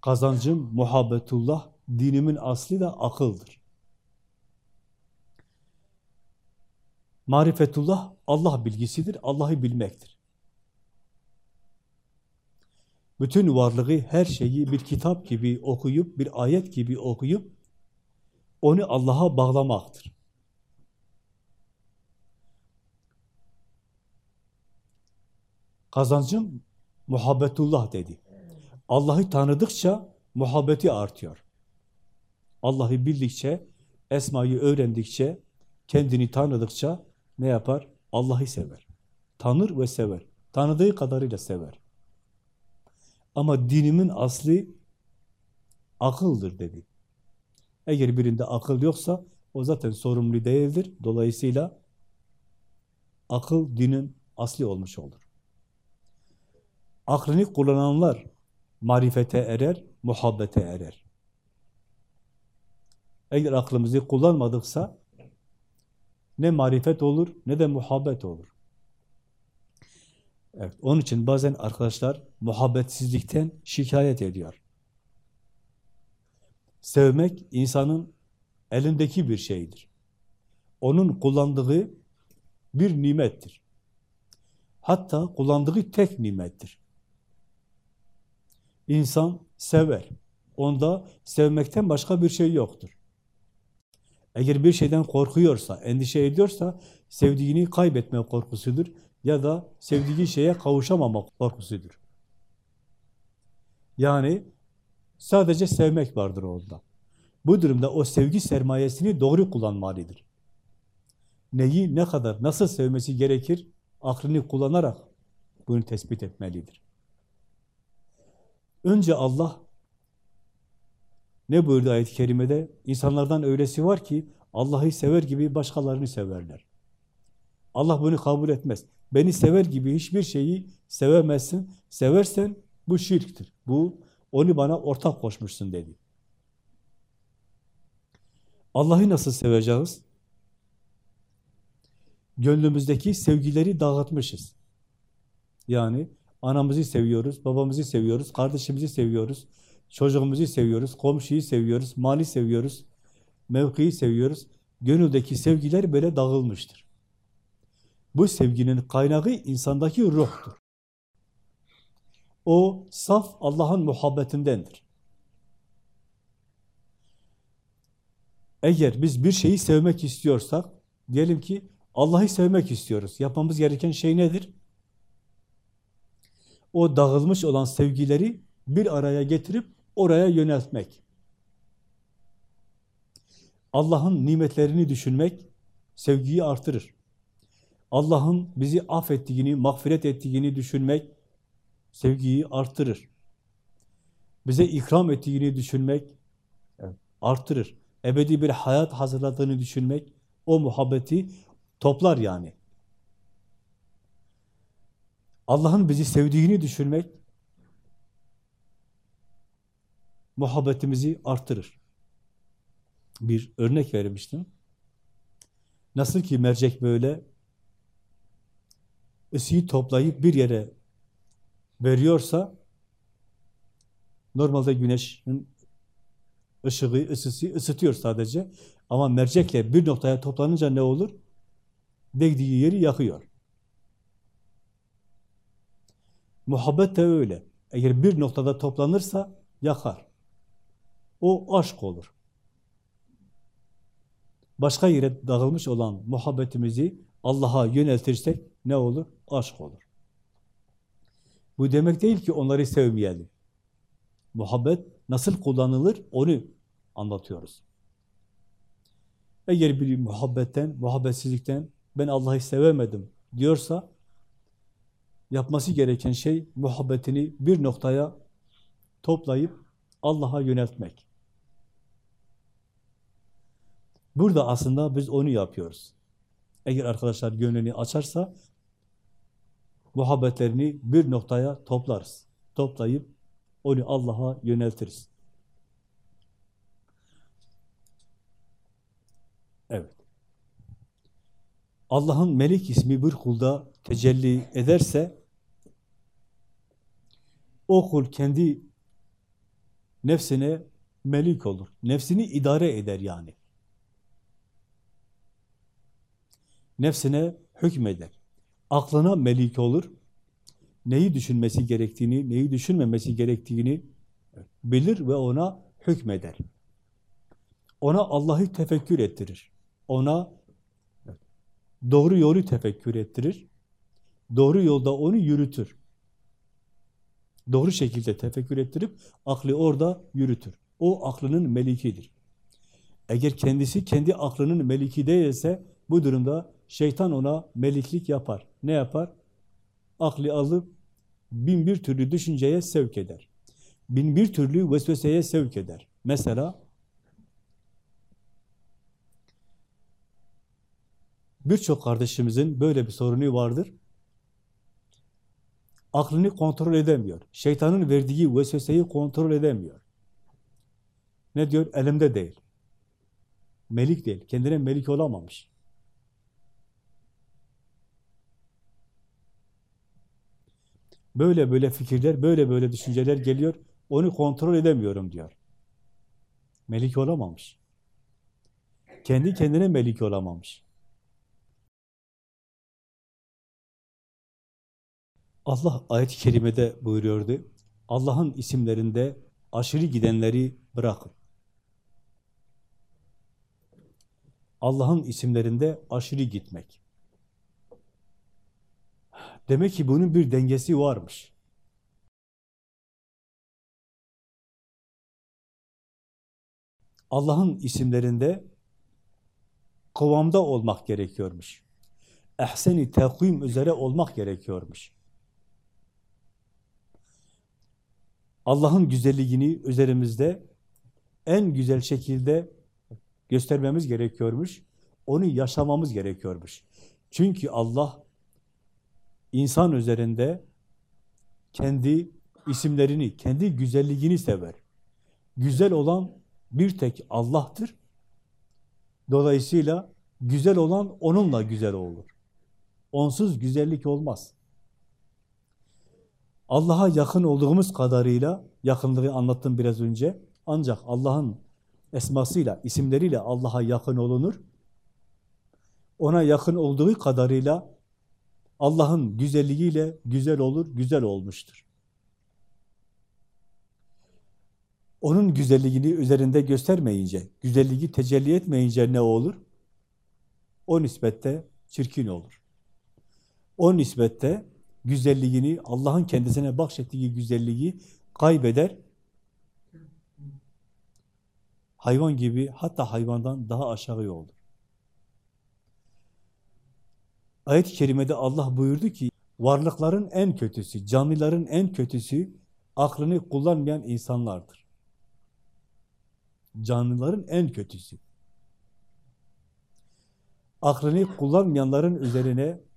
kazancım, muhabbetullah, dinimin aslı da akıldır. Marifetullah, Allah bilgisidir, Allah'ı bilmektir. Bütün varlığı, her şeyi bir kitap gibi okuyup, bir ayet gibi okuyup, onu Allah'a bağlamaktır. Kazancım muhabbetullah dedi. Allah'ı tanıdıkça muhabbeti artıyor. Allah'ı bildikçe, esmayı öğrendikçe, kendini tanıdıkça ne yapar? Allah'ı sever. Tanır ve sever. Tanıdığı kadarıyla sever. Ama dinimin aslı akıldır dedi. Eğer birinde akıl yoksa o zaten sorumlu değildir. Dolayısıyla akıl dinin asli olmuş olur. Aklını kullananlar marifete erer, muhabbete erer. Eğer aklımızı kullanmadıksa ne marifet olur ne de muhabbet olur. Evet, onun için bazen arkadaşlar muhabbetsizlikten şikayet ediyor. Sevmek insanın elindeki bir şeydir. Onun kullandığı bir nimettir. Hatta kullandığı tek nimettir. İnsan sever. Onda sevmekten başka bir şey yoktur. Eğer bir şeyden korkuyorsa, endişe ediyorsa sevdiğini kaybetme korkusudur ya da sevdiği şeye kavuşamama korkusudur. Yani sadece sevmek vardır onda. Bu durumda o sevgi sermayesini doğru kullanmalıdır. Neyi, ne kadar, nasıl sevmesi gerekir? Aklını kullanarak bunu tespit etmelidir. Önce Allah ne buyurdu ayet-i kerimede? İnsanlardan öylesi var ki Allah'ı sever gibi başkalarını severler. Allah bunu kabul etmez. Beni sever gibi hiçbir şeyi sevemezsin. Seversen bu şirktir. Bu onu bana ortak koşmuşsun dedi. Allah'ı nasıl seveceğiz? Gönlümüzdeki sevgileri dağıtmışız. Yani anamızı seviyoruz, babamızı seviyoruz, kardeşimizi seviyoruz, çocuğumuzu seviyoruz, komşuyu seviyoruz, mali seviyoruz, mevkiyi seviyoruz. Gönüldeki sevgiler böyle dağılmıştır. Bu sevginin kaynağı insandaki ruhtur. O saf Allah'ın muhabbetindendir. Eğer biz bir şeyi sevmek istiyorsak, diyelim ki Allah'ı sevmek istiyoruz. Yapmamız gereken şey nedir? O dağılmış olan sevgileri bir araya getirip oraya yöneltmek. Allah'ın nimetlerini düşünmek sevgiyi artırır. Allah'ın bizi affettiğini, mağfiret ettiğini düşünmek sevgiyi artırır. Bize ikram ettiğini düşünmek artırır. Ebedi bir hayat hazırladığını düşünmek o muhabbeti toplar yani. Allah'ın bizi sevdiğini düşünmek muhabbetimizi artırır. Bir örnek vermiştim. Nasıl ki mercek böyle ısıyı toplayıp bir yere veriyorsa normalde güneşin ışığı, ısısı ısıtıyor sadece. Ama mercekle bir noktaya toplanınca ne olur? Değdiği yeri yakıyor. Muhabbet de öyle. Eğer bir noktada toplanırsa yakar. O aşk olur. Başka yere dağılmış olan muhabbetimizi Allah'a yöneltirsek ne olur? Aşk olur. Bu demek değil ki onları sevmeyelim. Muhabbet nasıl kullanılır onu anlatıyoruz. Eğer biri muhabbetten, muhabbetsizlikten ben Allah'ı sevemedim diyorsa yapması gereken şey muhabbetini bir noktaya toplayıp Allah'a yöneltmek. Burada aslında biz onu yapıyoruz. Eğer arkadaşlar gönlünü açarsa muhabbetlerini bir noktaya toplarız. Toplayıp onu Allah'a yöneltiriz. Evet. Allah'ın Melik ismi bir kulda tecelli ederse o kul kendi nefsine melik olur. Nefsini idare eder yani. Nefsine hükmeder. Aklına melik olur. Neyi düşünmesi gerektiğini, neyi düşünmemesi gerektiğini bilir ve ona hükmeder. Ona Allah'ı tefekkür ettirir. Ona doğru yolu tefekkür ettirir. Doğru yolda onu yürütür. Doğru şekilde tefekkür ettirip aklı orada yürütür. O aklının melikidir. Eğer kendisi kendi aklının meliki değilse bu durumda şeytan ona meliklik yapar. Ne yapar? Aklı alıp bin bir türlü düşünceye sevk eder. Bin bir türlü vesveseye sevk eder. Mesela birçok kardeşimizin böyle bir sorunu vardır. Aklını kontrol edemiyor. Şeytanın verdiği vesveseyi kontrol edemiyor. Ne diyor? Elimde değil. Melik değil. Kendine melik olamamış. Böyle böyle fikirler, böyle böyle düşünceler geliyor. Onu kontrol edemiyorum diyor. Melik olamamış. Kendi kendine melik olamamış. Allah ayet-i kerimede buyuruyordu. Allah'ın isimlerinde aşırı gidenleri bırakın. Allah'ın isimlerinde aşırı gitmek. Demek ki bunun bir dengesi varmış. Allah'ın isimlerinde kovamda olmak gerekiyormuş. Ehseni üzere olmak gerekiyormuş. Allah'ın güzelliğini üzerimizde en güzel şekilde göstermemiz gerekiyormuş. Onu yaşamamız gerekiyormuş. Çünkü Allah insan üzerinde kendi isimlerini, kendi güzelliğini sever. Güzel olan bir tek Allah'tır. Dolayısıyla güzel olan onunla güzel olur. Onsuz güzellik olmaz. Allah'a yakın olduğumuz kadarıyla, yakınlığı anlattım biraz önce, ancak Allah'ın esmasıyla, isimleriyle Allah'a yakın olunur. Ona yakın olduğu kadarıyla Allah'ın güzelliğiyle güzel olur, güzel olmuştur. Onun güzelliğini üzerinde göstermeyince, güzelliği tecelli etmeyince ne olur? O nispette çirkin olur. O nispette güzelliğini, Allah'ın kendisine bahşettiği güzelliği kaybeder. Hayvan gibi, hatta hayvandan daha aşağı olur. Ayet-i kerimede Allah buyurdu ki, varlıkların en kötüsü, canlıların en kötüsü, aklını kullanmayan insanlardır. Canlıların en kötüsü. Aklını kullanmayanların üzerine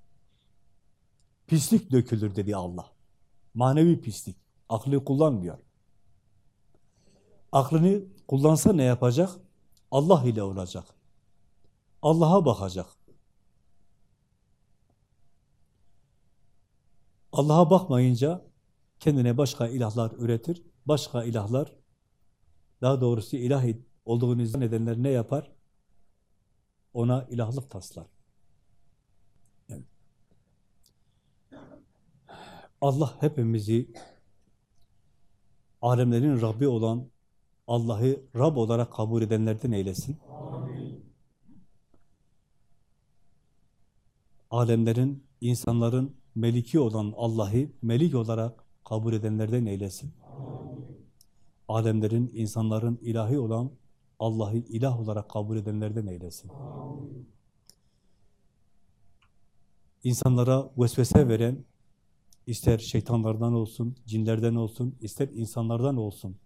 pislik dökülür dedi Allah. Manevi pislik. Aklı kullanmıyor. Aklını kullansa ne yapacak? Allah ile olacak. Allah'a bakacak. Allah'a bakmayınca kendine başka ilahlar üretir. Başka ilahlar, daha doğrusu ilah olduğunu zannedenler ne yapar? Ona ilahlık taslar. Allah hepimizi alemlerin Rabbi olan Allah'ı Rab olarak kabul edenlerden eylesin. Alemlerin, insanların meliki olan Allah'ı melik olarak kabul edenlerden eylesin. Alemlerin, insanların ilahi olan Allah'ı ilah olarak kabul edenlerden eylesin. İnsanlara vesvese veren, ister şeytanlardan olsun, cinlerden olsun, ister insanlardan olsun,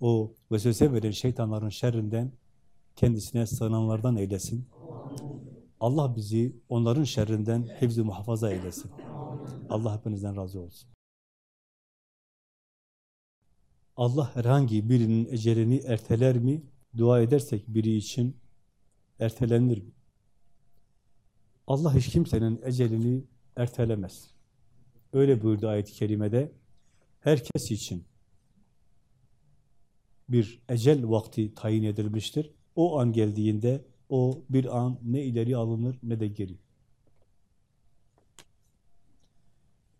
o vesvese veren şeytanların şerrinden kendisine sığınanlardan eylesin. Allah bizi onların şerrinden hepsi muhafaza eylesin. Allah hepinizden razı olsun. Allah herhangi birinin ecelini erteler mi? Dua edersek biri için ertelenir mi? Allah hiç kimsenin ecelini ertelemez. Öyle buyurdu ayet-i kerimede. Herkes için bir ecel vakti tayin edilmiştir. O an geldiğinde o bir an ne ileri alınır ne de geri.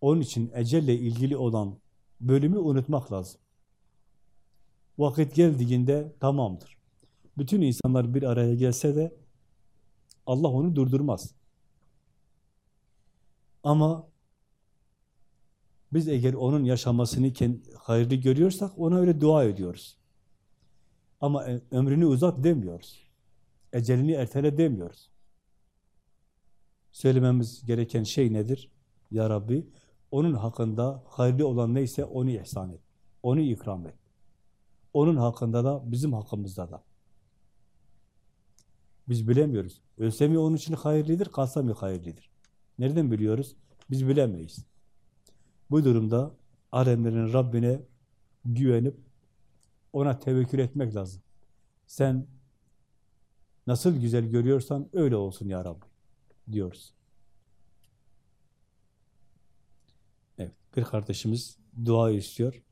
Onun için ecelle ilgili olan bölümü unutmak lazım. Vakit geldiğinde tamamdır. Bütün insanlar bir araya gelse de Allah onu durdurmaz. Ama biz eğer onun yaşamasını hayırlı görüyorsak ona öyle dua ediyoruz. Ama ömrünü uzat demiyoruz. Ecelini ertele demiyoruz. Söylememiz gereken şey nedir? Ya Rabbi, onun hakkında hayırlı olan neyse onu ihsan et. Onu ikram et. Onun hakkında da, bizim hakkımızda da. Biz bilemiyoruz. Ölse mi onun için hayırlıdır, kalsa mı hayırlıdır? Nereden biliyoruz? Biz bilemeyiz. Bu durumda alemlerin Rabbine güvenip ona tevekkül etmek lazım. Sen nasıl güzel görüyorsan öyle olsun ya Rabbi diyoruz. Evet, bir kardeşimiz dua istiyor.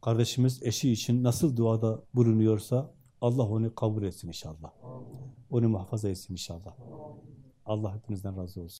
Kardeşimiz eşi için nasıl duada bulunuyorsa Allah onu kabul etsin inşallah. Onu muhafaza etsin inşallah. Allah hepinizden razı olsun.